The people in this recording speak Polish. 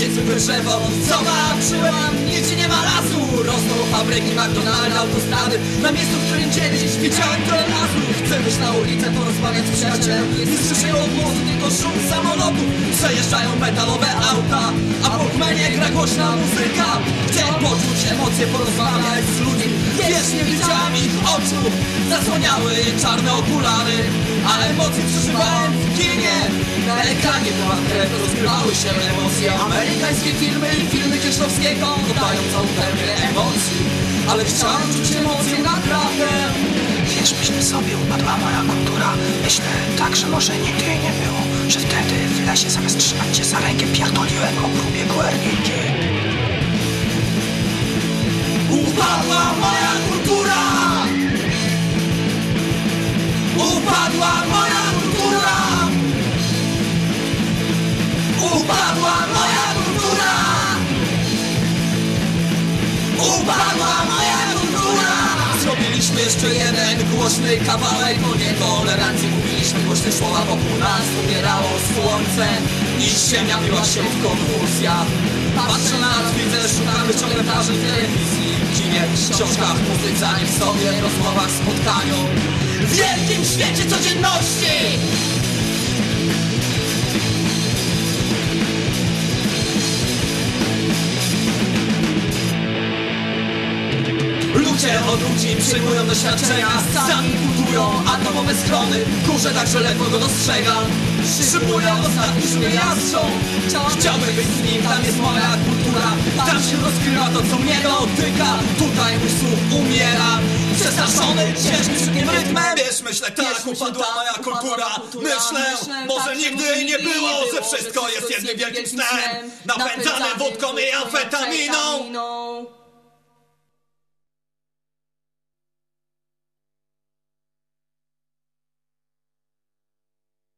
niezwykłe drzewo Zobaczyłem, nigdzie nie ma lasu. Rosną fabryki, McDonaldy, autostrady. Na miejscu, w którym kiedyś widziałem tyle lasu. Chcę wyjść na ulicę, porozmawiać z przyjacielem. Nie słyszę odgłosu, tylko szum samolotów Przejeżdżają metalowe auta A w gra głośna muzyka. Chcę poczuć emocje, porozmawiać z ludźmi. Wiesz, nie widziałem ich oczu Zasłaniały czarne okulary Ale emocje przeżywałem w kinie Na ekranie była krew, rozgrywały się emocje Amerykańskie filmy i filmy Kieślowskiego Dodają całą pełnię emocji Ale chciałem czuć emocje naprawdę Wiesz, myślę sobie, upadła moja kultura. Myślę tak, że może nigdy jej nie było. Że wtedy w lesie zamiast trzymać cię za rękę pierdoliłem o Zrobiliśmy jeszcze jeden głośny kawałek o nietolerancji Mówiliśmy głośne słowa, wokół nas umierało słońce. I ziemia biła się w konwulsjach Patrzę na nas, widzę, szukamy ciągle plaży w telewizji. W kinie, w książkach, w muzyce, w sobie, w rozmowach, spotkaniu. W wielkim świecie codzienności! Ludzie od ludzi przyjmują doświadczenia. Sami budują atomowe schrony Kurze także ledwo go dostrzegam Szybują ostatni szumie jastrząb. Chciałbym być z nim, tam jest moja kultura. Tam się rozgrywa to co mnie dotyka. Tutaj mój słuch umiera. Przestraszony ciężkim szybkim rytmem. Wiesz, myślę tak, upadła moja kultura. Myślę, może nigdy nie było Że wszystko jest jednym wielkim snem. Napędzane wódką i amfetaminą